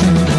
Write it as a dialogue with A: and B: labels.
A: listen.